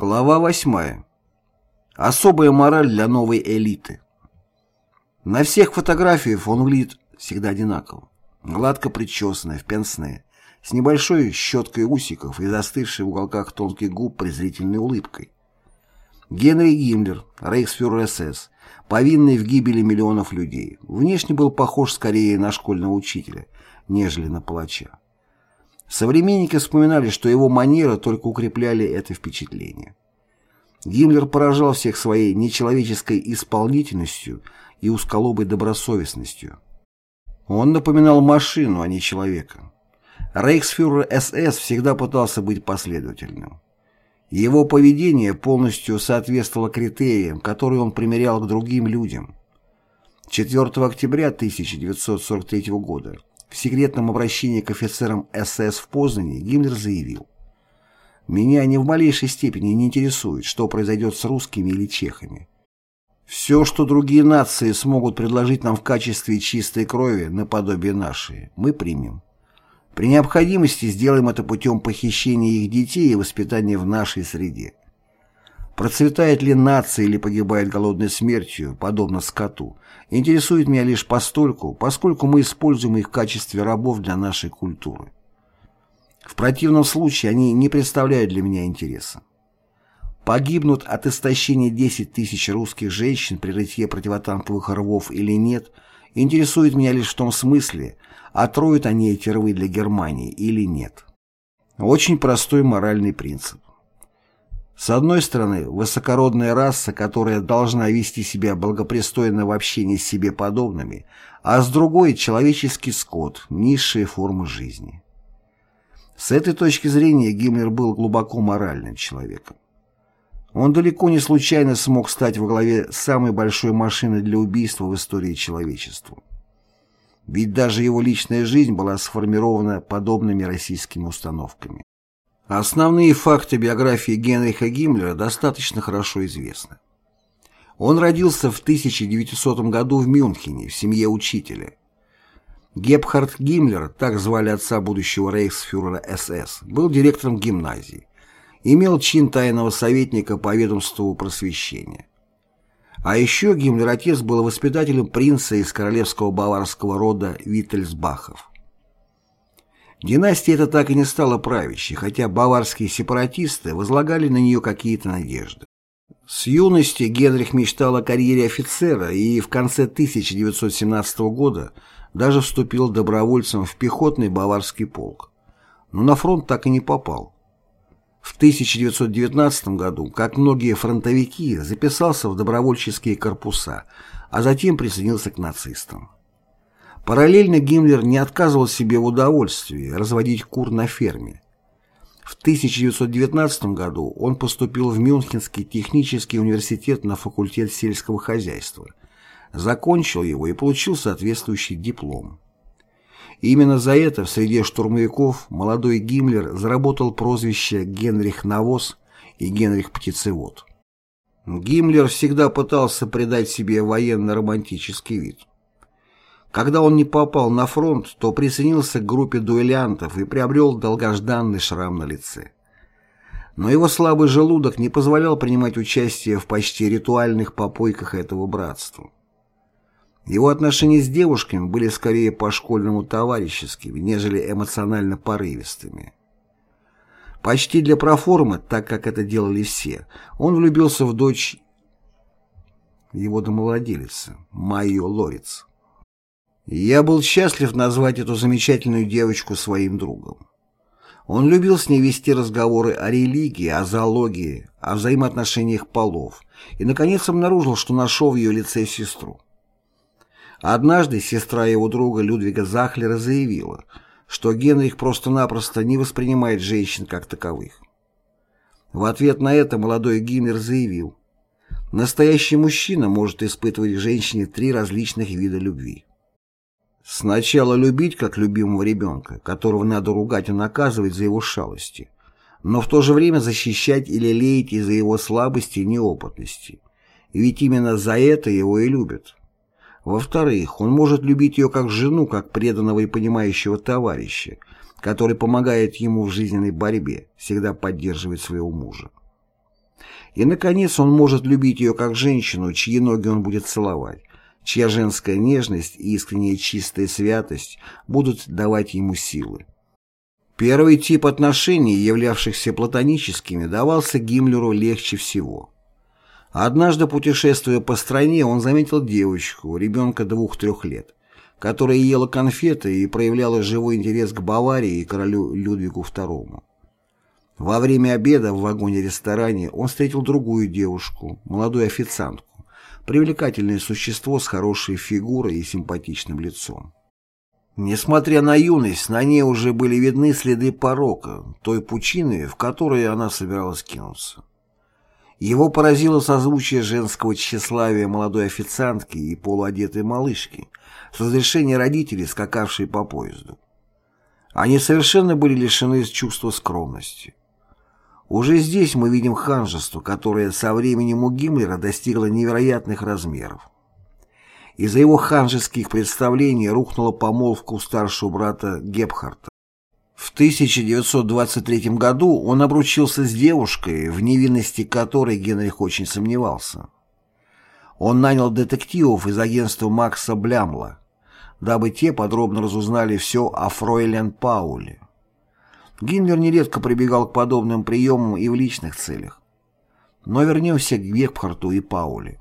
Глава 8. Особая мораль для новой элиты. На всех фотографиях он выглядит всегда одинаково. Гладко причесанный, в пенсне, с небольшой щеткой усиков и застывшей в уголках тонких губ презрительной улыбкой. Генри Гиммлер, рейхсфюрер СС, повинный в гибели миллионов людей, внешне был похож скорее на школьного учителя, нежели на палача. Современники вспоминали, что его манеры только укрепляли это впечатление. Гиммлер поражал всех своей нечеловеческой исполнительностью и узколобой добросовестностью. Он напоминал машину, а не человека. Рейхсфюрер СС всегда пытался быть последовательным. Его поведение полностью соответствовало критериям, которые он примерял к другим людям. 4 октября 1943 года в секретном обращении к офицерам СС в Познане Гиммлер заявил «Меня ни в малейшей степени не интересует, что произойдет с русскими или чехами. Все, что другие нации смогут предложить нам в качестве чистой крови, наподобие нашей, мы примем. При необходимости сделаем это путем похищения их детей и воспитания в нашей среде. Процветает ли нация или погибает голодной смертью, подобно скоту, интересует меня лишь постольку, поскольку мы используем их в качестве рабов для нашей культуры. В противном случае они не представляют для меня интереса. Погибнут от истощения 10 тысяч русских женщин при рытье противотанковых рвов или нет, интересует меня лишь в том смысле, отроют они эти рвы для Германии или нет. Очень простой моральный принцип. С одной стороны, высокородная раса, которая должна вести себя благопристойно в общении с себе подобными, а с другой – человеческий скот, низшие формы жизни. С этой точки зрения Гиммлер был глубоко моральным человеком. Он далеко не случайно смог стать во главе самой большой машины для убийства в истории человечества. Ведь даже его личная жизнь была сформирована подобными российскими установками. Основные факты биографии Генриха Гиммлера достаточно хорошо известны. Он родился в 1900 году в Мюнхене в семье учителя. Гебхард Гиммлер, так звали отца будущего рейхсфюрера СС, был директором гимназии. Имел чин тайного советника по ведомству просвещения. А еще Гиммлер-отец был воспитателем принца из королевского баварского рода Виттельсбахов. Династия эта так и не стала правящей, хотя баварские сепаратисты возлагали на нее какие-то надежды. С юности Генрих мечтал о карьере офицера и в конце 1917 года даже вступил добровольцем в пехотный баварский полк. Но на фронт так и не попал. В 1919 году, как многие фронтовики, записался в добровольческие корпуса, а затем присоединился к нацистам. Параллельно Гиммлер не отказывал себе в удовольствии разводить кур на ферме. В 1919 году он поступил в Мюнхенский технический университет на факультет сельского хозяйства, закончил его и получил соответствующий диплом. именно за это в среде штурмовиков молодой Гиммлер заработал прозвище Генрих Навоз и Генрих Птицевод. Гиммлер всегда пытался придать себе военно-романтический вид. Когда он не попал на фронт, то присоединился к группе дуэлянтов и приобрел долгожданный шрам на лице. Но его слабый желудок не позволял принимать участие в почти ритуальных попойках этого братства. Его отношения с девушками были скорее по-школьному товарищескими, нежели эмоционально порывистыми. Почти для проформы, так как это делали все, он влюбился в дочь его домовладелицы, Майю Лориц. Я был счастлив назвать эту замечательную девочку своим другом. Он любил с ней вести разговоры о религии, о зоологии, о взаимоотношениях полов и, наконец, обнаружил, что нашел в ее лице сестру. Однажды сестра его друга Людвига Захлера заявила, что Генрих просто-напросто не воспринимает женщин как таковых. В ответ на это молодой Гиммер заявил, настоящий мужчина может испытывать к женщине три различных вида любви. Сначала любить как любимого ребенка, которого надо ругать и наказывать за его шалости, но в то же время защищать или леять из-за его слабости и неопытности. Ведь именно за это его и любят. Во-вторых, он может любить ее как жену, как преданного и понимающего товарища, который помогает ему в жизненной борьбе, всегда поддерживает своего мужа. И, наконец, он может любить ее как женщину, чьи ноги он будет целовать, чья женская нежность и искренняя чистая святость будут давать ему силы. Первый тип отношений, являвшихся платоническими, давался Гиммлеру легче всего. Однажды, путешествуя по стране, он заметил девочку, ребенка двух-трех лет, которая ела конфеты и проявляла живой интерес к Баварии и королю Людвигу II. Во время обеда в вагоне-ресторане он встретил другую девушку, молодую официантку, привлекательное существо с хорошей фигурой и симпатичным лицом. Несмотря на юность, на ней уже были видны следы порока, той пучины, в которой она собиралась кинуться. Его поразило созвучие женского тщеславия молодой официантки и полуодетой малышки, с разрешения родителей, скакавшей по поезду. Они совершенно были лишены чувства скромности. Уже здесь мы видим ханжество, которое со временем у Гиммлера достигло невероятных размеров. Из-за его ханжеских представлений рухнула помолвка у старшего брата Гепхарта. В 1923 году он обручился с девушкой, в невинности которой Генрих очень сомневался. Он нанял детективов из агентства Макса Блямла, дабы те подробно разузнали все о Фройлен Пауле. Гиммлер нередко прибегал к подобным приемам и в личных целях. Но вернемся к Гепхарту и Пауле.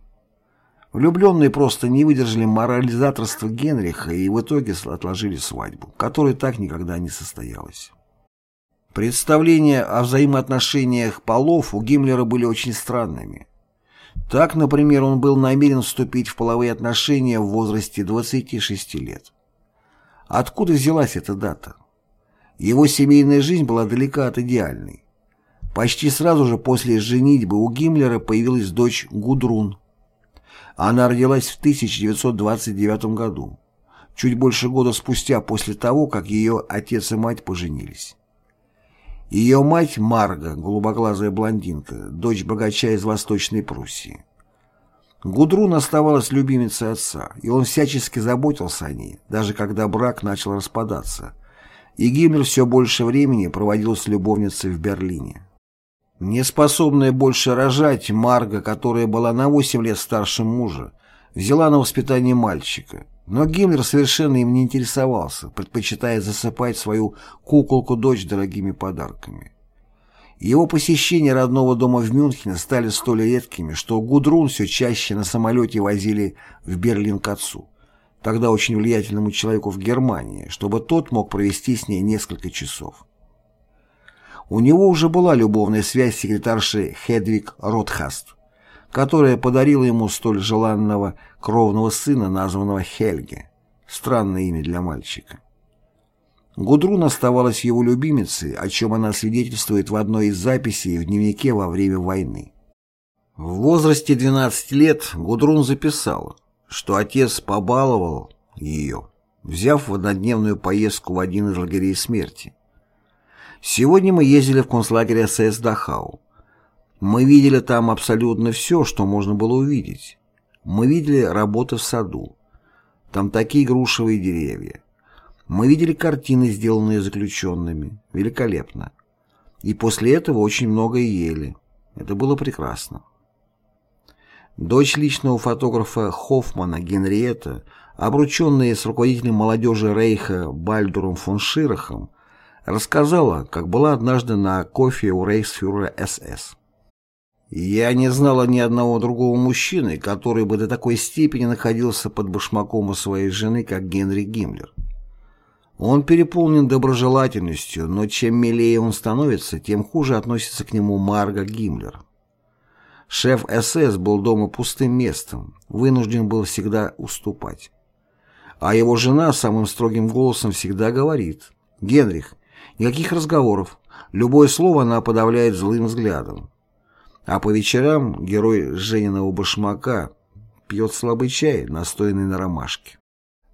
Влюбленные просто не выдержали морализаторства Генриха и в итоге отложили свадьбу, которая так никогда не состоялась. Представления о взаимоотношениях полов у Гиммлера были очень странными. Так, например, он был намерен вступить в половые отношения в возрасте 26 лет. Откуда взялась эта дата? Его семейная жизнь была далека от идеальной. Почти сразу же после женитьбы у Гиммлера появилась дочь Гудрун. Она родилась в 1929 году, чуть больше года спустя после того, как ее отец и мать поженились. Ее мать Марга, голубоглазая блондинка, дочь богача из Восточной Пруссии. Гудрун оставалась любимицей отца, и он всячески заботился о ней, даже когда брак начал распадаться – и Гиммлер все больше времени проводил с любовницей в Берлине. Неспособная больше рожать, Марга, которая была на 8 лет старше мужа, взяла на воспитание мальчика, но Гиммлер совершенно им не интересовался, предпочитая засыпать свою куколку-дочь дорогими подарками. Его посещения родного дома в Мюнхене стали столь редкими, что Гудрун все чаще на самолете возили в Берлин к отцу тогда очень влиятельному человеку в Германии, чтобы тот мог провести с ней несколько часов. У него уже была любовная связь с секретаршей Хедвиг Ротхаст, которая подарила ему столь желанного кровного сына, названного Хельге. Странное имя для мальчика. Гудрун оставалась его любимицей, о чем она свидетельствует в одной из записей в дневнике во время войны. В возрасте 12 лет Гудрун записала – что отец побаловал ее, взяв в однодневную поездку в один из лагерей смерти. Сегодня мы ездили в концлагерь СС Дахау. Мы видели там абсолютно все, что можно было увидеть. Мы видели работы в саду. Там такие грушевые деревья. Мы видели картины, сделанные заключенными. Великолепно. И после этого очень много ели. Это было прекрасно. Дочь личного фотографа Хоффмана Генриетта, обрученная с руководителем молодежи Рейха Бальдуром фон Ширахом, рассказала, как была однажды на кофе у рейхсфюрера СС. «Я не знала ни одного другого мужчины, который бы до такой степени находился под башмаком у своей жены, как Генри Гиммлер. Он переполнен доброжелательностью, но чем милее он становится, тем хуже относится к нему Марга Гиммлер. Шеф СС был дома пустым местом, вынужден был всегда уступать. А его жена самым строгим голосом всегда говорит «Генрих, никаких разговоров, любое слово она подавляет злым взглядом». А по вечерам герой Жениного башмака пьет слабый чай, настоянный на ромашке.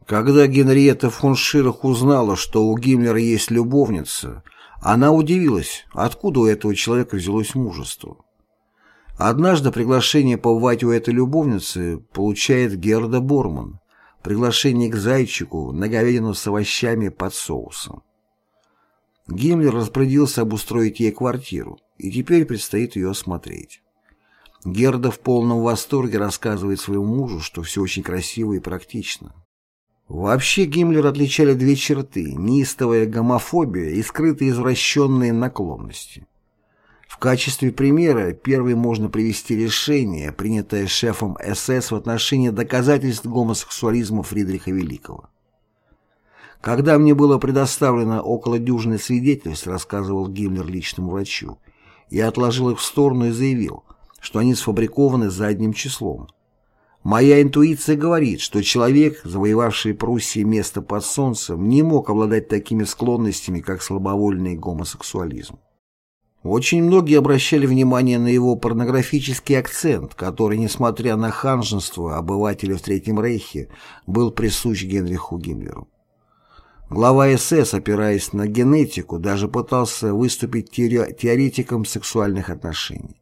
Когда Генриетта фон Ширах узнала, что у Гиммлера есть любовница, она удивилась, откуда у этого человека взялось мужество. Однажды приглашение побывать у этой любовницы получает Герда Борман. Приглашение к зайчику на говядину с овощами под соусом. Гиммлер распорядился обустроить ей квартиру, и теперь предстоит ее осмотреть. Герда в полном восторге рассказывает своему мужу, что все очень красиво и практично. Вообще Гиммлер отличали две черты – неистовая гомофобия и скрытые извращенные наклонности. В качестве примера первой можно привести решение, принятое шефом СС в отношении доказательств гомосексуализма Фридриха Великого. Когда мне было предоставлено около дюжины свидетельств, рассказывал Гиммлер личному врачу, я отложил их в сторону и заявил, что они сфабрикованы задним числом. Моя интуиция говорит, что человек, завоевавший Пруссии место под солнцем, не мог обладать такими склонностями, как слабовольный гомосексуализм. Очень многие обращали внимание на его порнографический акцент, который, несмотря на ханжество обывателя в Третьем Рейхе, был присущ Генриху Гиммлеру. Глава СС, опираясь на генетику, даже пытался выступить теоретиком сексуальных отношений.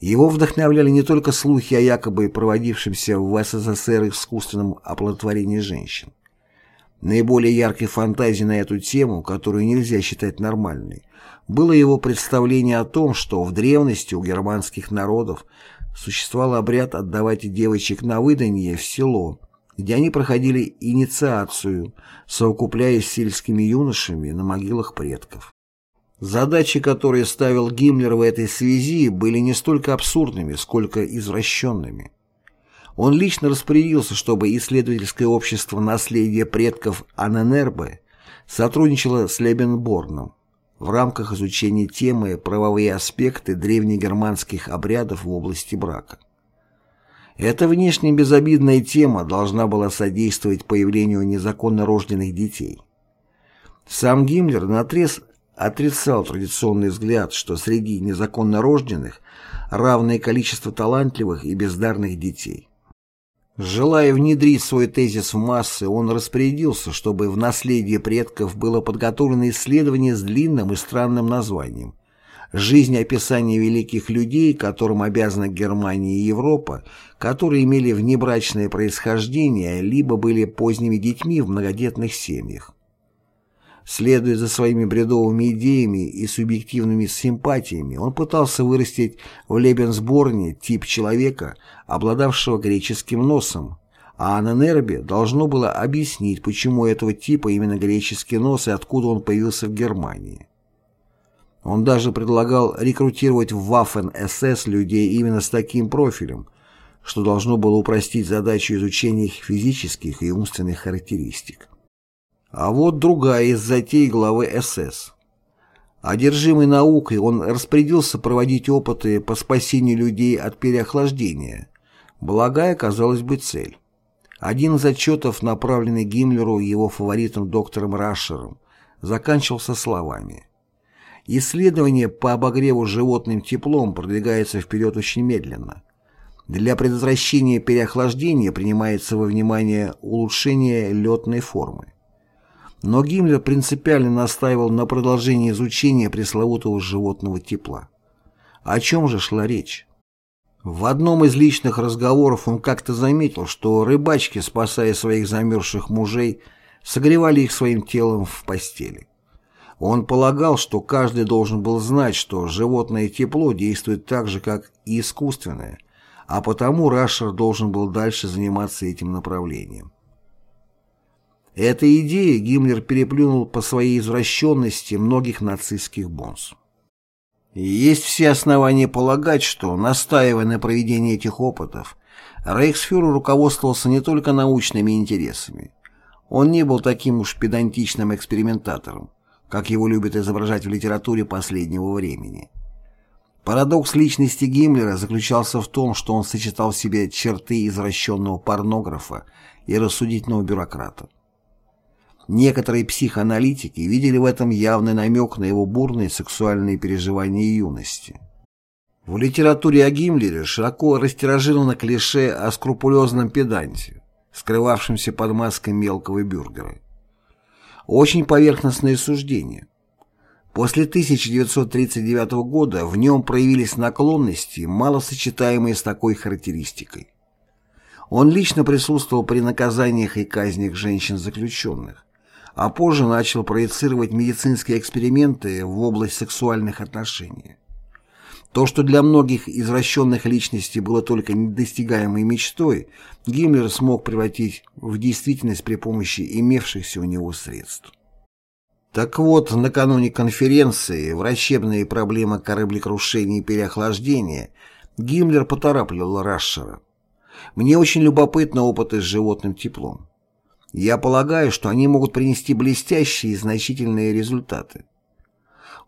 Его вдохновляли не только слухи о якобы проводившемся в СССР искусственном оплодотворении женщин. Наиболее яркой фантазией на эту тему, которую нельзя считать нормальной, было его представление о том, что в древности у германских народов существовал обряд отдавать девочек на выданье в село, где они проходили инициацию, совокупляясь с сельскими юношами на могилах предков. Задачи, которые ставил Гиммлер в этой связи, были не столько абсурдными, сколько извращенными. Он лично распорядился, чтобы исследовательское общество наследия предков Анненербе сотрудничало с Лебенборном в рамках изучения темы «Правовые аспекты древнегерманских обрядов в области брака». Эта внешне безобидная тема должна была содействовать появлению незаконно рожденных детей. Сам Гиммлер наотрез отрицал традиционный взгляд, что среди незаконно рожденных равное количество талантливых и бездарных детей. Желая внедрить свой тезис в массы, он распорядился, чтобы в наследие предков было подготовлено исследование с длинным и странным названием «Жизнь описания великих людей, которым обязана Германия и Европа, которые имели внебрачное происхождение, либо были поздними детьми в многодетных семьях». Следуя за своими бредовыми идеями и субъективными симпатиями, он пытался вырастить в Лебенсборне тип человека, обладавшего греческим носом, а на Нербе должно было объяснить, почему этого типа именно греческий нос и откуда он появился в Германии. Он даже предлагал рекрутировать в Waffen-СС людей именно с таким профилем, что должно было упростить задачу изучения их физических и умственных характеристик. А вот другая из затей главы СС. Одержимый наукой, он распорядился проводить опыты по спасению людей от переохлаждения. Благая, казалось бы, цель. Один из отчетов, направленный Гиммлеру его фаворитом доктором Рашером, заканчивался словами. Исследование по обогреву животным теплом продвигается вперед очень медленно. Для предотвращения переохлаждения принимается во внимание улучшение летной формы. Но Гиммлер принципиально настаивал на продолжении изучения пресловутого животного тепла. О чем же шла речь? В одном из личных разговоров он как-то заметил, что рыбачки, спасая своих замерзших мужей, согревали их своим телом в постели. Он полагал, что каждый должен был знать, что животное тепло действует так же, как и искусственное, а потому Рашер должен был дальше заниматься этим направлением. Этой идеей Гиммлер переплюнул по своей извращенности многих нацистских бонс. есть все основания полагать, что, настаивая на проведении этих опытов, Рейхсфюрер руководствовался не только научными интересами. Он не был таким уж педантичным экспериментатором, как его любят изображать в литературе последнего времени. Парадокс личности Гиммлера заключался в том, что он сочетал в себе черты извращенного порнографа и рассудительного бюрократа. Некоторые психоаналитики видели в этом явный намек на его бурные сексуальные переживания юности. В литературе о Гиммлере широко растиражировано клише о скрупулезном педанте, скрывавшемся под маской мелкого бюргера. Очень поверхностное суждение. После 1939 года в нем проявились наклонности, мало сочетаемые с такой характеристикой. Он лично присутствовал при наказаниях и казнях женщин-заключенных а позже начал проецировать медицинские эксперименты в область сексуальных отношений. То, что для многих извращенных личностей было только недостигаемой мечтой, Гиммлер смог превратить в действительность при помощи имевшихся у него средств. Так вот, накануне конференции «Врачебные проблемы кораблекрушения и переохлаждения» Гиммлер поторапливал Рашера. «Мне очень любопытны опыты с животным теплом. Я полагаю, что они могут принести блестящие и значительные результаты.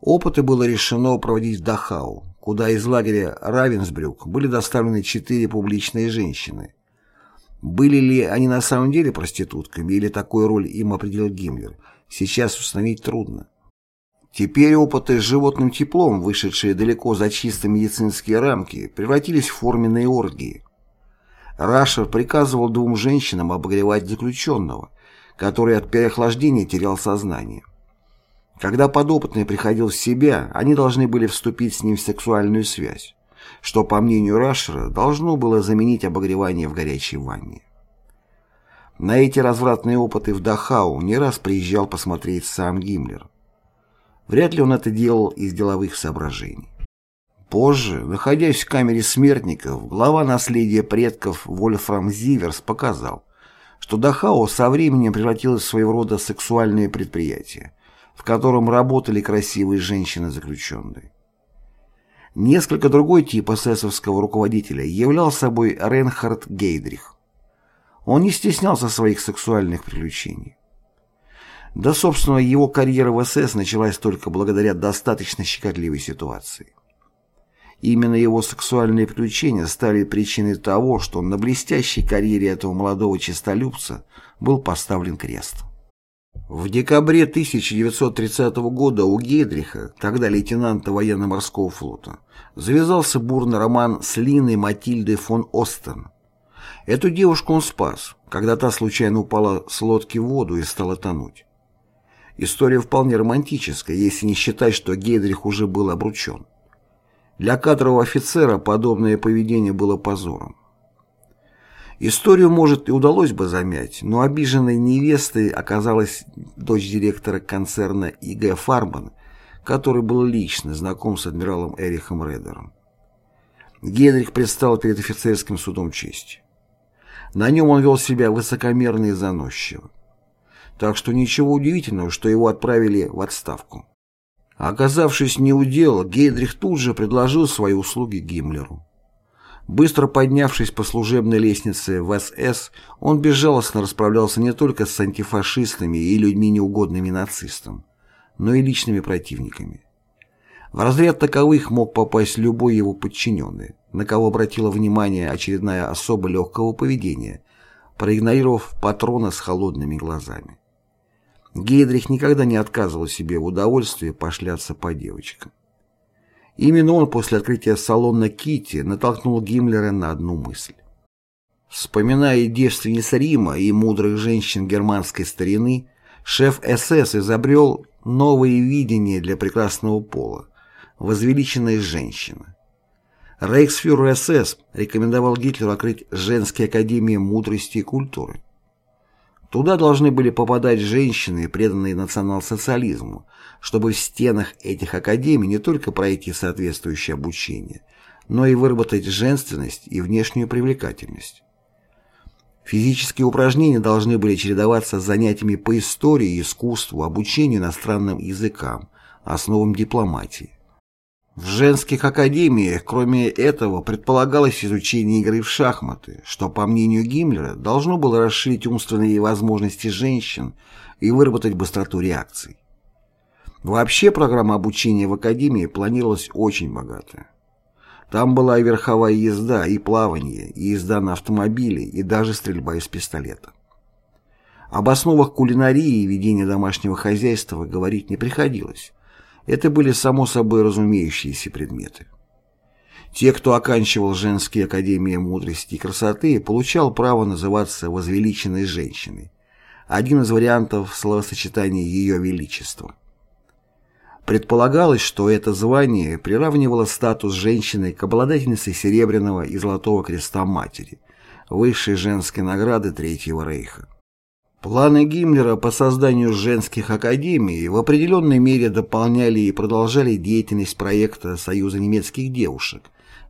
Опыты было решено проводить в Дахау, куда из лагеря Равенсбрюк были доставлены четыре публичные женщины. Были ли они на самом деле проститутками или такую роль им определил Гиммлер, сейчас установить трудно. Теперь опыты с животным теплом, вышедшие далеко за чисто медицинские рамки, превратились в форменные оргии. Рашер приказывал двум женщинам обогревать заключенного, который от переохлаждения терял сознание. Когда подопытный приходил в себя, они должны были вступить с ним в сексуальную связь, что, по мнению Рашера, должно было заменить обогревание в горячей ванне. На эти развратные опыты в Дахау не раз приезжал посмотреть сам Гиммлер. Вряд ли он это делал из деловых соображений. Позже, находясь в камере смертников, глава наследия предков Вольфрам Зиверс показал, что Дахау со временем превратилось в своего рода сексуальное предприятие, в котором работали красивые женщины-заключенные. Несколько другой тип эсэсовского руководителя являл собой Ренхард Гейдрих. Он не стеснялся своих сексуальных приключений. Да, собственно, его карьера в СС началась только благодаря достаточно щекотливой ситуации. Именно его сексуальные приключения стали причиной того, что на блестящей карьере этого молодого честолюбца был поставлен крест. В декабре 1930 года у Гейдриха, тогда лейтенанта военно-морского флота, завязался бурный роман с Линой Матильдой фон Остен. Эту девушку он спас, когда та случайно упала с лодки в воду и стала тонуть. История вполне романтическая, если не считать, что Гейдрих уже был обручен. Для кадрового офицера подобное поведение было позором. Историю, может, и удалось бы замять, но обиженной невестой оказалась дочь директора концерна ИГ «Фарман», который был лично знаком с адмиралом Эрихом Редером. Генрих предстал перед офицерским судом чести. На нем он вел себя высокомерно и заносчиво. Так что ничего удивительного, что его отправили в отставку. Оказавшись неудел, Гейдрих тут же предложил свои услуги Гиммлеру. Быстро поднявшись по служебной лестнице в СС, он безжалостно расправлялся не только с антифашистами и людьми неугодными нацистам, но и личными противниками. В разряд таковых мог попасть любой его подчиненный, на кого обратила внимание очередная особа легкого поведения, проигнорировав патрона с холодными глазами. Гейдрих никогда не отказывал себе в удовольствии пошляться по девочкам. Именно он после открытия салона Кити натолкнул Гиммлера на одну мысль. Вспоминая девственниц Рима и мудрых женщин германской старины, шеф СС изобрел новые видения для прекрасного пола – возвеличенная женщина. Рейхсфюрер СС рекомендовал Гитлеру открыть женские академии мудрости и культуры. Туда должны были попадать женщины, преданные национал-социализму, чтобы в стенах этих академий не только пройти соответствующее обучение, но и выработать женственность и внешнюю привлекательность. Физические упражнения должны были чередоваться с занятиями по истории, искусству, обучению иностранным языкам, основам дипломатии. В женских академиях, кроме этого, предполагалось изучение игры в шахматы, что, по мнению Гиммлера, должно было расширить умственные возможности женщин и выработать быстроту реакций. Вообще программа обучения в академии планировалась очень богатая. Там была и верховая езда, и плавание, и езда на автомобиле, и даже стрельба из пистолета. Об основах кулинарии и ведения домашнего хозяйства говорить не приходилось. Это были само собой разумеющиеся предметы. Те, кто оканчивал женские академии мудрости и красоты, получал право называться возвеличенной женщиной. Один из вариантов словосочетания «Ее Величество». Предполагалось, что это звание приравнивало статус женщины к обладательнице Серебряного и Золотого Креста Матери, высшей женской награды Третьего Рейха. Планы Гиммлера по созданию женских академий в определенной мере дополняли и продолжали деятельность проекта Союза немецких девушек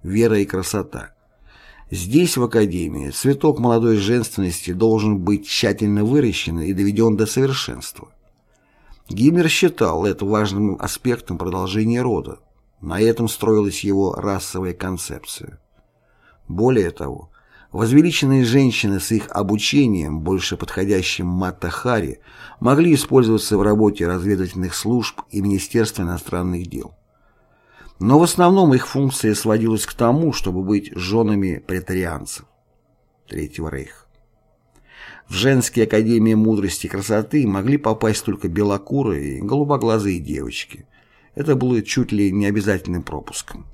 «Вера и красота». Здесь, в Академии, цветок молодой женственности должен быть тщательно выращен и доведен до совершенства. Гиммлер считал это важным аспектом продолжения рода. На этом строилась его расовая концепция. Более того, возвеличенные женщины с их обучением, больше подходящим Мата-Хари, могли использоваться в работе разведывательных служб и Министерства иностранных дел. Но в основном их функция сводилась к тому, чтобы быть женами претарианцев Третьего Рейха. В женские академии мудрости и красоты могли попасть только белокурые и голубоглазые девочки. Это было чуть ли не обязательным пропуском.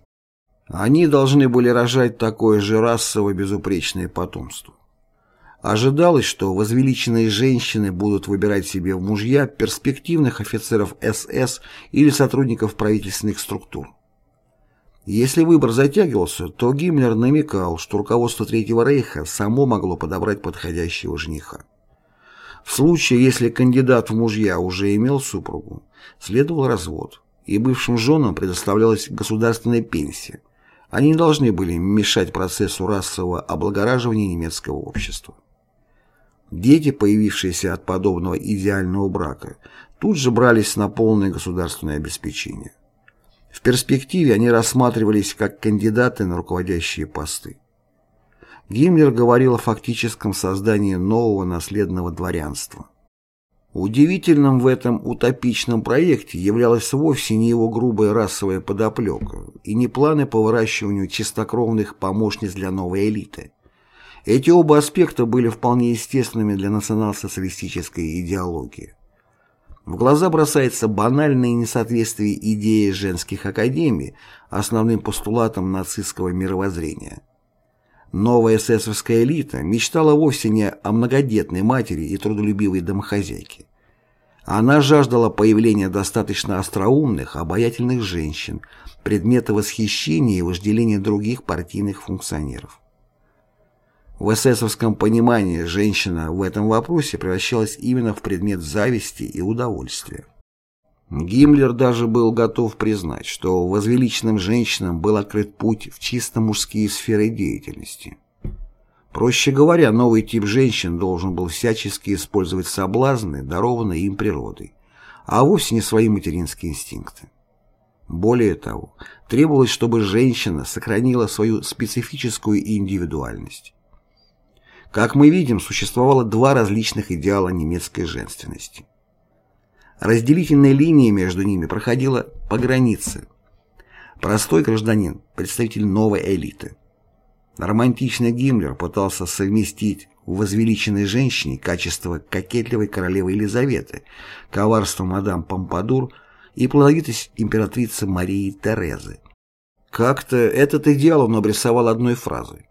Они должны были рожать такое же расово безупречное потомство. Ожидалось, что возвеличенные женщины будут выбирать себе в мужья перспективных офицеров СС или сотрудников правительственных структур. Если выбор затягивался, то Гиммлер намекал, что руководство Третьего Рейха само могло подобрать подходящего жениха. В случае, если кандидат в мужья уже имел супругу, следовал развод, и бывшим женам предоставлялась государственная пенсия. Они не должны были мешать процессу расового облагораживания немецкого общества. Дети, появившиеся от подобного идеального брака, тут же брались на полное государственное обеспечение. В перспективе они рассматривались как кандидаты на руководящие посты. Гиммлер говорил о фактическом создании нового наследного дворянства. Удивительным в этом утопичном проекте являлась вовсе не его грубая расовая подоплека и не планы по выращиванию чистокровных помощниц для новой элиты. Эти оба аспекта были вполне естественными для национал-социалистической идеологии. В глаза бросается банальное несоответствие идеи женских академий основным постулатам нацистского мировоззрения. Новая эсэсовская элита мечтала вовсе не о многодетной матери и трудолюбивой домохозяйке. Она жаждала появления достаточно остроумных, обаятельных женщин, предмета восхищения и вожделения других партийных функционеров. В эсэсовском понимании женщина в этом вопросе превращалась именно в предмет зависти и удовольствия. Гиммлер даже был готов признать, что возвеличенным женщинам был открыт путь в чисто мужские сферы деятельности. Проще говоря, новый тип женщин должен был всячески использовать соблазны, дарованные им природой, а вовсе не свои материнские инстинкты. Более того, требовалось, чтобы женщина сохранила свою специфическую индивидуальность. Как мы видим, существовало два различных идеала немецкой женственности. Разделительная линия между ними проходила по границе. Простой гражданин, представитель новой элиты. Романтичный Гиммлер пытался совместить в возвеличенной женщине качество кокетливой королевы Елизаветы, коварство мадам Помпадур и плодовитость императрицы Марии Терезы. Как-то этот идеал он обрисовал одной фразой.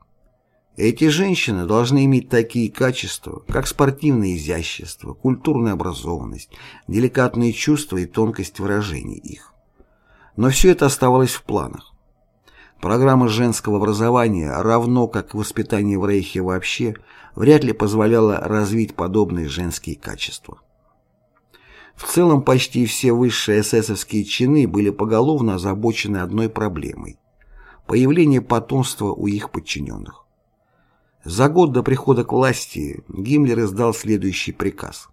Эти женщины должны иметь такие качества, как спортивное изящество, культурная образованность, деликатные чувства и тонкость выражений их. Но все это оставалось в планах. Программа женского образования, равно как и воспитание в Рейхе вообще, вряд ли позволяла развить подобные женские качества. В целом почти все высшие эсэсовские чины были поголовно озабочены одной проблемой – появление потомства у их подчиненных. За год до прихода к власти Гиммлер издал следующий приказ.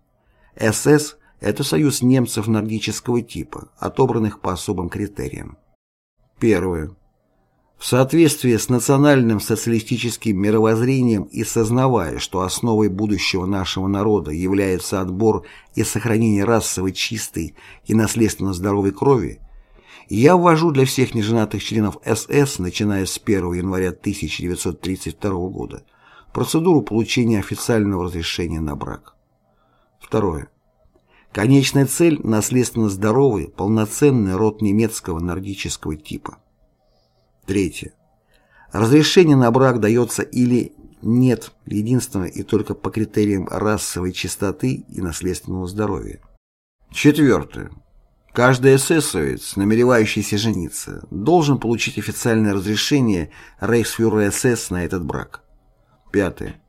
СС – это союз немцев нордического типа, отобранных по особым критериям. Первое. В соответствии с национальным социалистическим мировоззрением и сознавая, что основой будущего нашего народа является отбор и сохранение расовой чистой и наследственно здоровой крови, я ввожу для всех неженатых членов СС, начиная с 1 января 1932 года, Процедуру получения официального разрешения на брак. Второе. Конечная цель – наследственно здоровый, полноценный род немецкого нордического типа. Третье. Разрешение на брак дается или нет единственно и только по критериям расовой чистоты и наследственного здоровья. Четвертое. Каждый эсэсовец, намеревающийся жениться, должен получить официальное разрешение Рейхсфюрера СС на этот брак. Пятое.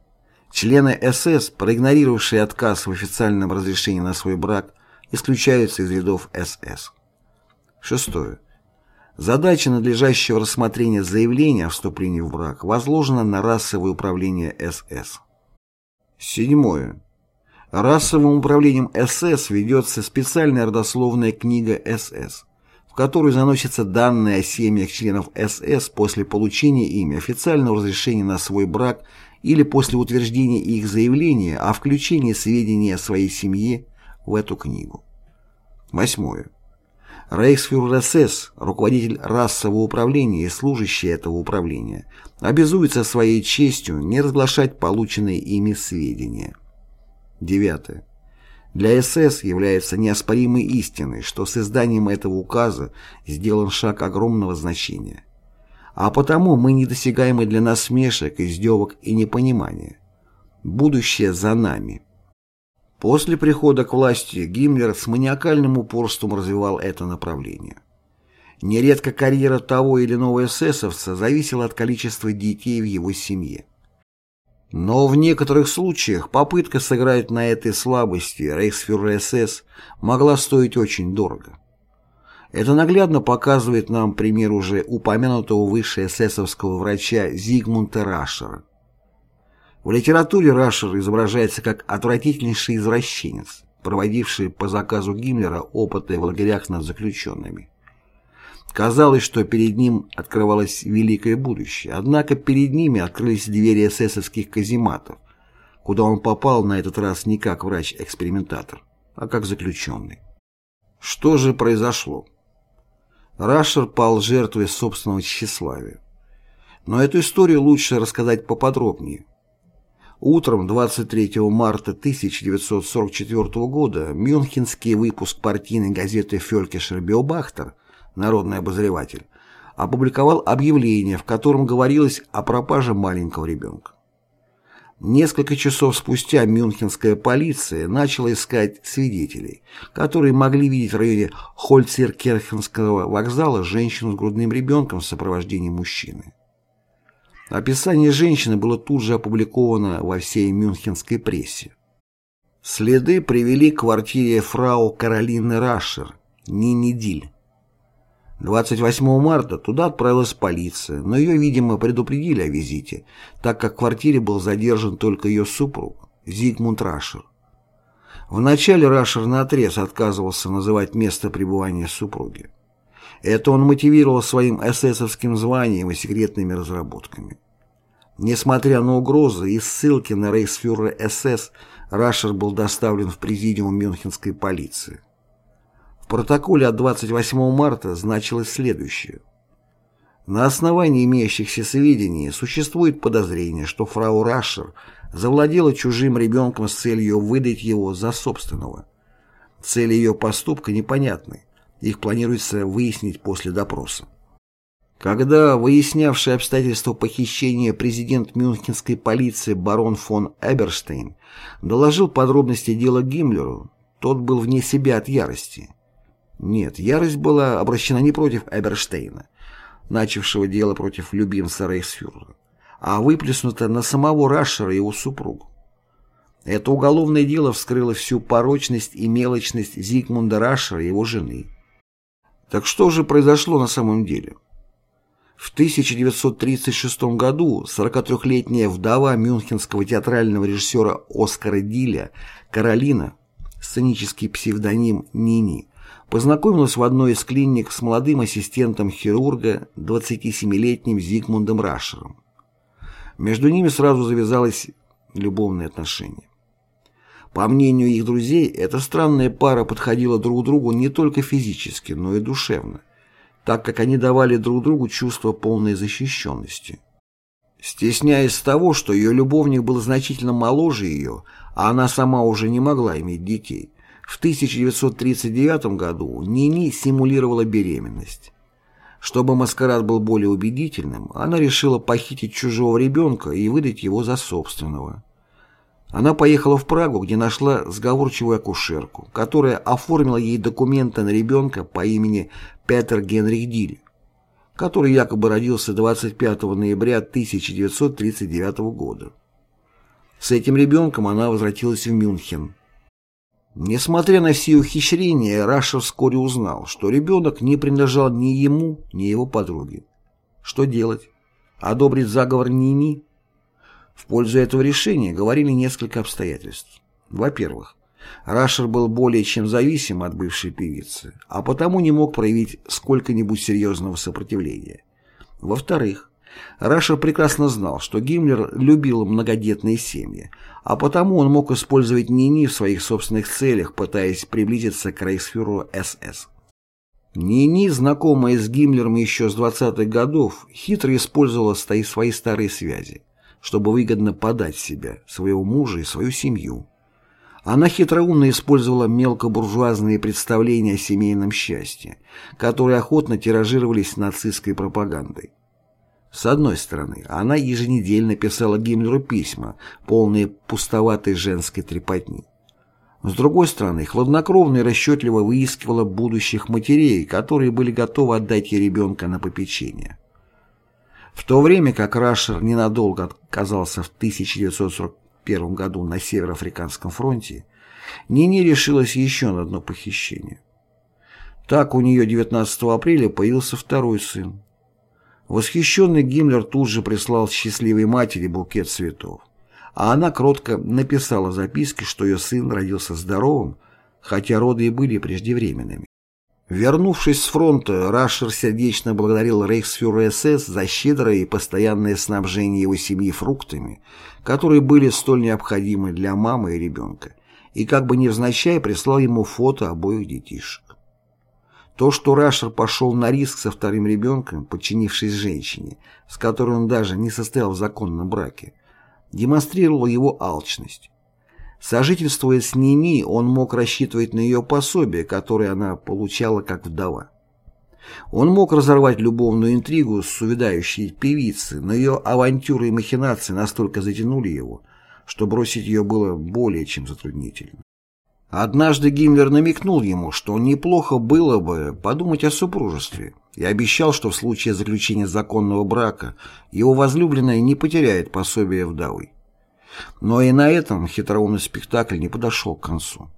Члены СС, проигнорировавшие отказ в официальном разрешении на свой брак, исключаются из рядов СС. Шестое. Задача надлежащего рассмотрения заявления о вступлении в брак возложена на расовое управление СС. Седьмое. Расовым управлением СС ведется специальная родословная книга СС, в которую заносятся данные о семьях членов СС после получения ими официального разрешения на свой брак или после утверждения их заявления о включении сведений о своей семье в эту книгу. Восьмое. Рейхсфюрер СС, руководитель расового управления и служащий этого управления, обязуется своей честью не разглашать полученные ими сведения. Девятое. Для СС является неоспоримой истиной, что с изданием этого указа сделан шаг огромного значения. А потому мы недосягаемы для насмешек, издевок и непонимания. Будущее за нами. После прихода к власти Гиммлер с маниакальным упорством развивал это направление. Нередко карьера того или иного эсэсовца зависела от количества детей в его семье. Но в некоторых случаях попытка сыграть на этой слабости рейхсфюрер СС могла стоить очень дорого. Это наглядно показывает нам пример уже упомянутого выше эсэсовского врача Зигмунта Рашера. В литературе Рашер изображается как отвратительнейший извращенец, проводивший по заказу Гиммлера опыты в лагерях над заключенными. Казалось, что перед ним открывалось великое будущее, однако перед ними открылись двери эсэсовских казематов, куда он попал на этот раз не как врач-экспериментатор, а как заключенный. Что же произошло? Рашер пал жертвой собственного тщеславия. Но эту историю лучше рассказать поподробнее. Утром 23 марта 1944 года мюнхенский выпуск партийной газеты «Фелькешер Биобахтер» «Народный обозреватель» опубликовал объявление, в котором говорилось о пропаже маленького ребенка. Несколько часов спустя мюнхенская полиция начала искать свидетелей, которые могли видеть в районе Хольцеркерхенского вокзала женщину с грудным ребенком в сопровождении мужчины. Описание женщины было тут же опубликовано во всей мюнхенской прессе. Следы привели к квартире фрау Каролины Рашер, Нини Диль. 28 марта туда отправилась полиция, но ее, видимо, предупредили о визите, так как в квартире был задержан только ее супруг, Зигмунд Рашер. Вначале Рашер наотрез отказывался называть место пребывания супруги. Это он мотивировал своим эсэсовским званием и секретными разработками. Несмотря на угрозы и ссылки на рейхсфюрера СС, Рашер был доставлен в президиум мюнхенской полиции. Протоколе от 28 марта значилось следующее. На основании имеющихся сведений существует подозрение, что фрау Рашер завладела чужим ребенком с целью выдать его за собственного. Цели ее поступка непонятны. Их планируется выяснить после допроса. Когда выяснявший обстоятельства похищения президент мюнхенской полиции барон фон Эберштейн доложил подробности дела Гиммлеру, тот был вне себя от ярости. Нет, ярость была обращена не против Эберштейна, начавшего дело против любимца Рейхсфюрера, а выплеснута на самого Рашера и его супругу. Это уголовное дело вскрыло всю порочность и мелочность Зигмунда Рашера и его жены. Так что же произошло на самом деле? В 1936 году 43-летняя вдова мюнхенского театрального режиссера Оскара Диля Каролина, сценический псевдоним Нини, познакомилась в одной из клиник с молодым ассистентом хирурга 27-летним Зигмундом Рашером. Между ними сразу завязалось любовное отношение. По мнению их друзей, эта странная пара подходила друг другу не только физически, но и душевно, так как они давали друг другу чувство полной защищенности. Стесняясь того, что ее любовник был значительно моложе ее, а она сама уже не могла иметь детей, в 1939 году Нини симулировала беременность. Чтобы маскарад был более убедительным, она решила похитить чужого ребенка и выдать его за собственного. Она поехала в Прагу, где нашла сговорчивую акушерку, которая оформила ей документы на ребенка по имени Петер Генрих Диль, который якобы родился 25 ноября 1939 года. С этим ребенком она возвратилась в Мюнхен. Несмотря на все ухищрения, Рашер вскоре узнал, что ребенок не принадлежал ни ему, ни его подруге. Что делать? Одобрить заговор Нини? В пользу этого решения говорили несколько обстоятельств. Во-первых, Рашер был более чем зависим от бывшей певицы, а потому не мог проявить сколько-нибудь серьезного сопротивления. Во-вторых, Рашер прекрасно знал, что Гиммлер любил многодетные семьи, а потому он мог использовать Нини в своих собственных целях, пытаясь приблизиться к рейхсфюреру СС. Нини, знакомая с Гиммлером еще с 20-х годов, хитро использовала свои старые связи, чтобы выгодно подать себя, своего мужа и свою семью. Она хитроумно использовала мелкобуржуазные представления о семейном счастье, которые охотно тиражировались нацистской пропагандой. С одной стороны, она еженедельно писала Гиммлеру письма, полные пустоватой женской трепотни. С другой стороны, хладнокровно и расчетливо выискивала будущих матерей, которые были готовы отдать ей ребенка на попечение. В то время как Рашер ненадолго оказался в 1941 году на Североафриканском фронте, Нини решилась еще на одно похищение. Так у нее 19 апреля появился второй сын. Восхищенный Гиммлер тут же прислал счастливой матери букет цветов, а она кротко написала в записке, что ее сын родился здоровым, хотя роды и были преждевременными. Вернувшись с фронта, Рашер сердечно благодарил рейхсфюрера СС за щедрое и постоянное снабжение его семьи фруктами, которые были столь необходимы для мамы и ребенка, и как бы невзначай прислал ему фото обоих детишек. То, что Рашер пошел на риск со вторым ребенком, подчинившись женщине, с которой он даже не состоял в законном браке, демонстрировало его алчность. Сожительствуя с Нини, он мог рассчитывать на ее пособие, которое она получала как вдова. Он мог разорвать любовную интригу с увядающей певицей, но ее авантюры и махинации настолько затянули его, что бросить ее было более чем затруднительно. Однажды Гиммлер намекнул ему, что неплохо было бы подумать о супружестве, и обещал, что в случае заключения законного брака его возлюбленная не потеряет пособие вдовы. Но и на этом хитроумный спектакль не подошел к концу.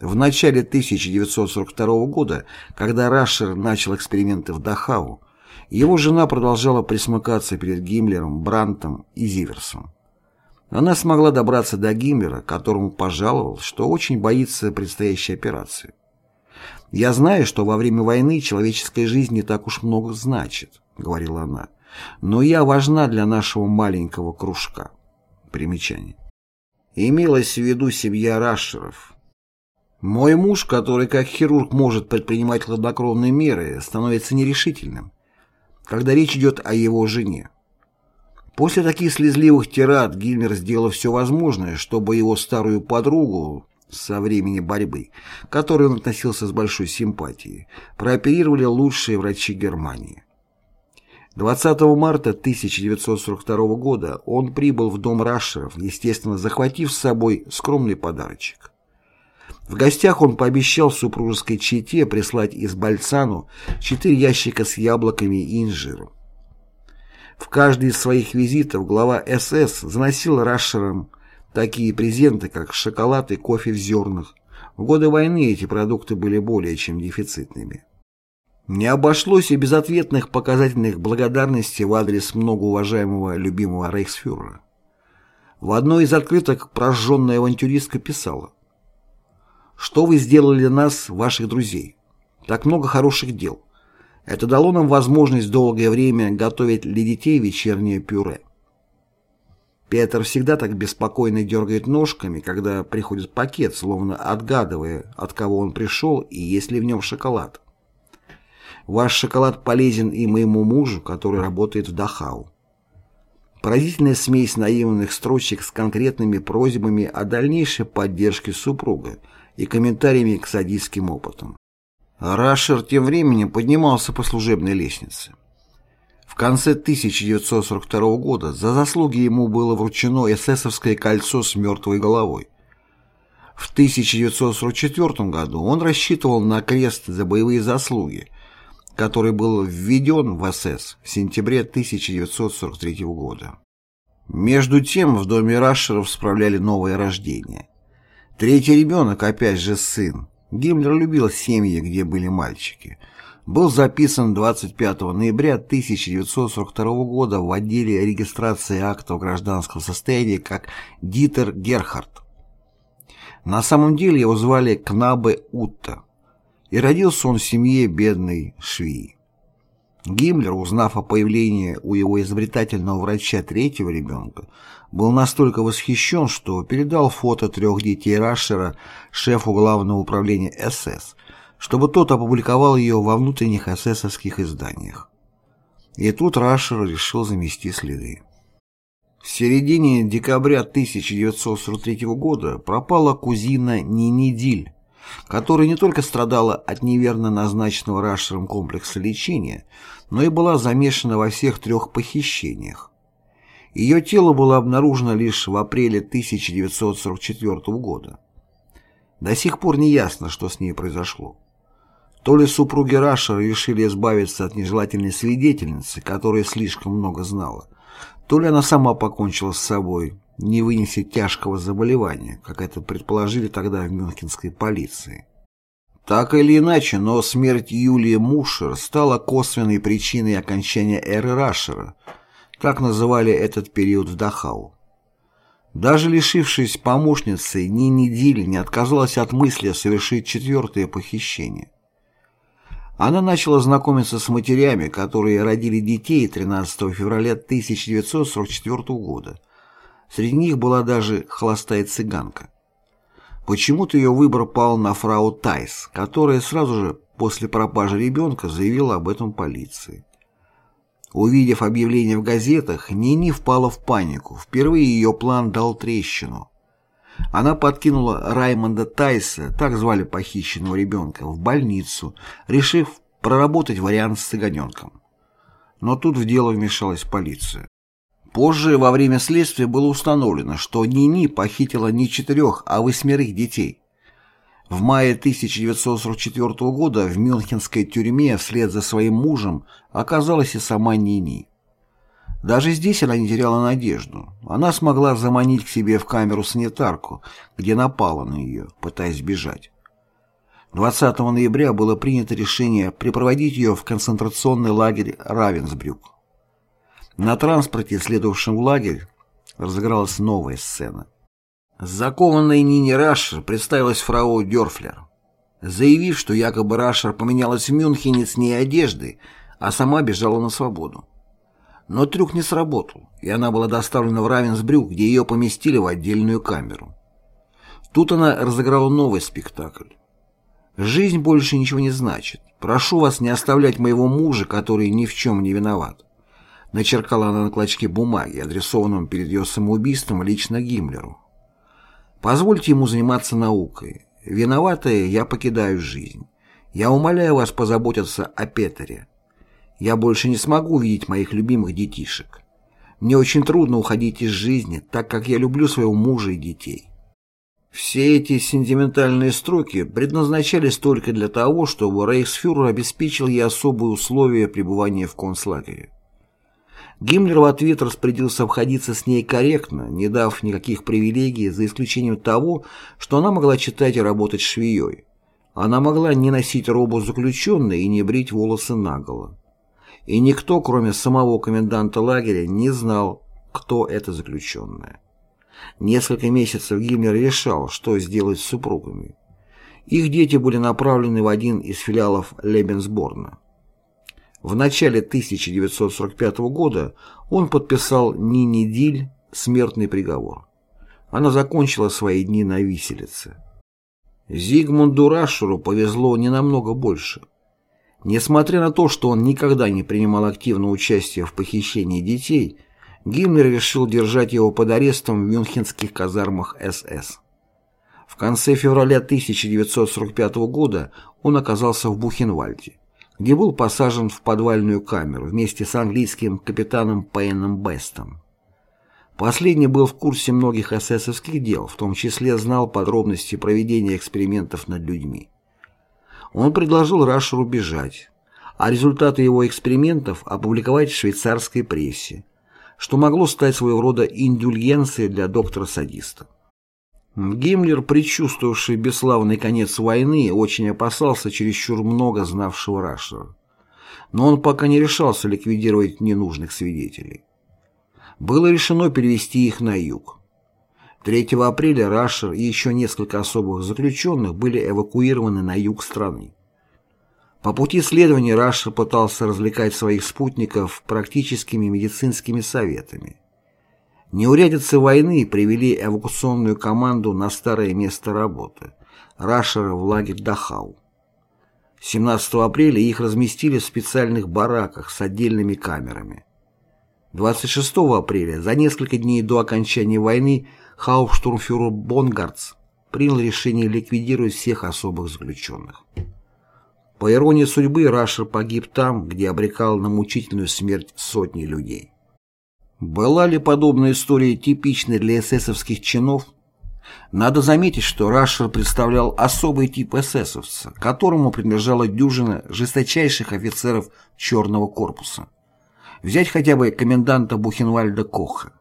В начале 1942 года, когда Рашер начал эксперименты в Дахау, его жена продолжала присмыкаться перед Гиммлером, Брантом и Зиверсом. Она смогла добраться до Гиммлера, которому пожаловал, что очень боится предстоящей операции. «Я знаю, что во время войны человеческая жизнь не так уж много значит», — говорила она, «но я важна для нашего маленького кружка». Примечание. Имелась в виду семья Рашеров. Мой муж, который как хирург может предпринимать хладнокровные меры, становится нерешительным, когда речь идет о его жене. После таких слезливых тират Гильмер сделал все возможное, чтобы его старую подругу со времени борьбы, к которой он относился с большой симпатией, прооперировали лучшие врачи Германии. 20 марта 1942 года он прибыл в дом Рашеров, естественно, захватив с собой скромный подарочек. В гостях он пообещал супружеской чете прислать из Бальцану четыре ящика с яблоками и инжиром. В каждый из своих визитов глава СС заносил Рашерам такие презенты, как шоколад и кофе в зернах. В годы войны эти продукты были более чем дефицитными. Не обошлось и без ответных показательных благодарностей в адрес многоуважаемого любимого рейхсфюрера. В одной из открыток прожженная авантюристка писала «Что вы сделали для нас, ваших друзей? Так много хороших дел. Это дало нам возможность долгое время готовить для детей вечернее пюре. Петр всегда так беспокойно дергает ножками, когда приходит пакет, словно отгадывая, от кого он пришел и есть ли в нем шоколад. Ваш шоколад полезен и моему мужу, который работает в Дахау. Поразительная смесь наивных строчек с конкретными просьбами о дальнейшей поддержке супруга и комментариями к садистским опытам. Рашер тем временем поднимался по служебной лестнице. В конце 1942 года за заслуги ему было вручено эсэсовское кольцо с мертвой головой. В 1944 году он рассчитывал на крест за боевые заслуги, который был введен в СС в сентябре 1943 года. Между тем в доме Рашеров справляли новое рождение. Третий ребенок, опять же сын. Гиммлер любил семьи, где были мальчики. Был записан 25 ноября 1942 года в отделе регистрации актов гражданского состояния как Дитер Герхард. На самом деле его звали Кнабе Утта, и родился он в семье бедной швеи. Гиммлер, узнав о появлении у его изобретательного врача третьего ребенка, был настолько восхищен, что передал фото трех детей Рашера шефу главного управления СС, чтобы тот опубликовал ее во внутренних эсэсовских изданиях. И тут Рашер решил замести следы. В середине декабря 1943 года пропала кузина Нини Диль, которая не только страдала от неверно назначенного Рашером комплекса лечения, но и была замешана во всех трех похищениях. Ее тело было обнаружено лишь в апреле 1944 года. До сих пор не ясно, что с ней произошло. То ли супруги Рашера решили избавиться от нежелательной свидетельницы, которая слишком много знала, то ли она сама покончила с собой, не вынесет тяжкого заболевания, как это предположили тогда в мюнхенской полиции. Так или иначе, но смерть Юлии Мушер стала косвенной причиной окончания эры Рашера, как называли этот период в Дахау. Даже лишившись помощницы, ни недели не отказалась от мысли совершить четвертое похищение. Она начала знакомиться с матерями, которые родили детей 13 февраля 1944 года, Среди них была даже холостая цыганка. Почему-то ее выбор пал на фрау Тайс, которая сразу же после пропажи ребенка заявила об этом полиции. Увидев объявление в газетах, Нини впала в панику. Впервые ее план дал трещину. Она подкинула Раймонда Тайса, так звали похищенного ребенка, в больницу, решив проработать вариант с цыганенком. Но тут в дело вмешалась полиция. Позже, во время следствия, было установлено, что Нини похитила не четырех, а восьмерых детей. В мае 1944 года в мюнхенской тюрьме вслед за своим мужем оказалась и сама Нини. Даже здесь она не теряла надежду. Она смогла заманить к себе в камеру санитарку, где напала на нее, пытаясь бежать. 20 ноября было принято решение припроводить ее в концентрационный лагерь Равенсбрюк. На транспорте, следовавшем в лагерь, разыгралась новая сцена. Закованная Нине Рашер представилась фрау Дёрфлер, заявив, что якобы Рашер поменялась в Мюнхене с ней одежды, а сама бежала на свободу. Но трюк не сработал, и она была доставлена в Равенсбрюк, где ее поместили в отдельную камеру. Тут она разыграла новый спектакль. «Жизнь больше ничего не значит. Прошу вас не оставлять моего мужа, который ни в чем не виноват. Начеркала она на клочке бумаги, адресованном перед ее самоубийством лично Гиммлеру. «Позвольте ему заниматься наукой. Виноватая, я покидаю жизнь. Я умоляю вас позаботиться о Петере. Я больше не смогу видеть моих любимых детишек. Мне очень трудно уходить из жизни, так как я люблю своего мужа и детей». Все эти сентиментальные строки предназначались только для того, чтобы рейхсфюрер обеспечил ей особые условия пребывания в концлагере. Гиммлер в ответ распорядился обходиться с ней корректно, не дав никаких привилегий, за исключением того, что она могла читать и работать швеей. Она могла не носить робу заключенной и не брить волосы наголо. И никто, кроме самого коменданта лагеря, не знал, кто это заключенная. Несколько месяцев Гиммлер решал, что сделать с супругами. Их дети были направлены в один из филиалов Лебенсборна. В начале 1945 года он подписал Нине Диль смертный приговор. Она закончила свои дни на виселице. Зигмунду Рашеру повезло не намного больше. Несмотря на то, что он никогда не принимал активного участия в похищении детей, Гиммлер решил держать его под арестом в мюнхенских казармах СС. В конце февраля 1945 года он оказался в Бухенвальде где был посажен в подвальную камеру вместе с английским капитаном Пейном Бестом. Последний был в курсе многих эсэсовских дел, в том числе знал подробности проведения экспериментов над людьми. Он предложил Рашеру бежать, а результаты его экспериментов опубликовать в швейцарской прессе. что могло стать своего рода индульгенцией для доктора-садиста. Гиммлер, предчувствовавший бесславный конец войны, очень опасался чересчур много знавшего Рашера. Но он пока не решался ликвидировать ненужных свидетелей. Было решено перевести их на юг. 3 апреля Рашер и еще несколько особых заключенных были эвакуированы на юг страны. По пути следования Рашер пытался развлекать своих спутников практическими медицинскими советами. Неурядицы войны привели эвакуационную команду на старое место работы – Рашера в лагерь Дахау. 17 апреля их разместили в специальных бараках с отдельными камерами. 26 апреля, за несколько дней до окончания войны, Хауптштурмфюрер Бонгардс принял решение ликвидировать всех особых заключенных. По иронии судьбы, Рашер погиб там, где обрекал на мучительную смерть сотни людей. Была ли подобная история типичной для эсэсовских чинов? Надо заметить, что Рашер представлял особый тип эсэсовца, которому принадлежала дюжина жесточайших офицеров Черного корпуса. Взять хотя бы коменданта Бухенвальда Коха.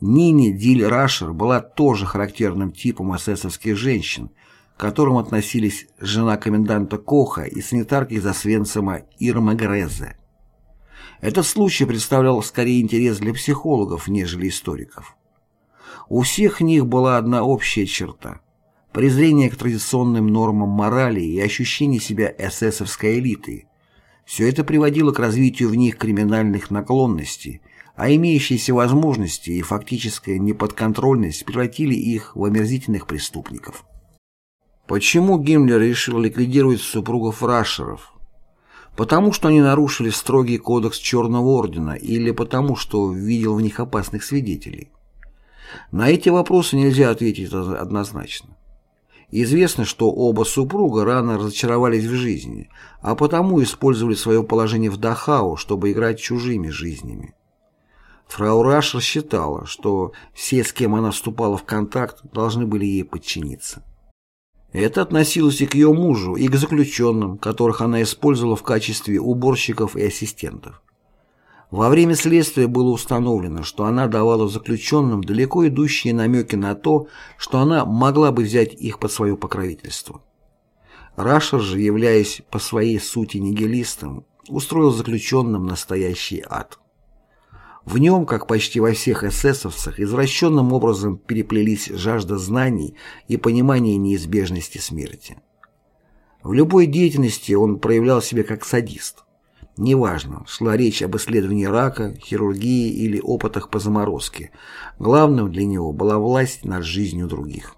Нини Диль Рашер была тоже характерным типом эсэсовских женщин, к которым относились жена коменданта Коха и санитарка из Освенцима Ирма Грезе. Этот случай представлял скорее интерес для психологов, нежели историков. У всех них была одна общая черта – презрение к традиционным нормам морали и ощущение себя эсэсовской элитой. Все это приводило к развитию в них криминальных наклонностей, а имеющиеся возможности и фактическая неподконтрольность превратили их в омерзительных преступников. Почему Гиммлер решил ликвидировать супругов Рашеров? Потому что они нарушили строгий кодекс Черного Ордена или потому что видел в них опасных свидетелей? На эти вопросы нельзя ответить однозначно. Известно, что оба супруга рано разочаровались в жизни, а потому использовали свое положение в Дахау, чтобы играть чужими жизнями. Фрау Рашер считала, что все, с кем она вступала в контакт, должны были ей подчиниться. Это относилось и к ее мужу, и к заключенным, которых она использовала в качестве уборщиков и ассистентов. Во время следствия было установлено, что она давала заключенным далеко идущие намеки на то, что она могла бы взять их под свое покровительство. Рашер же, являясь по своей сути нигилистом, устроил заключенным настоящий ад. В нем, как почти во всех эсэсовцах, извращенным образом переплелись жажда знаний и понимание неизбежности смерти. В любой деятельности он проявлял себя как садист. Неважно, шла речь об исследовании рака, хирургии или опытах по заморозке, главным для него была власть над жизнью других.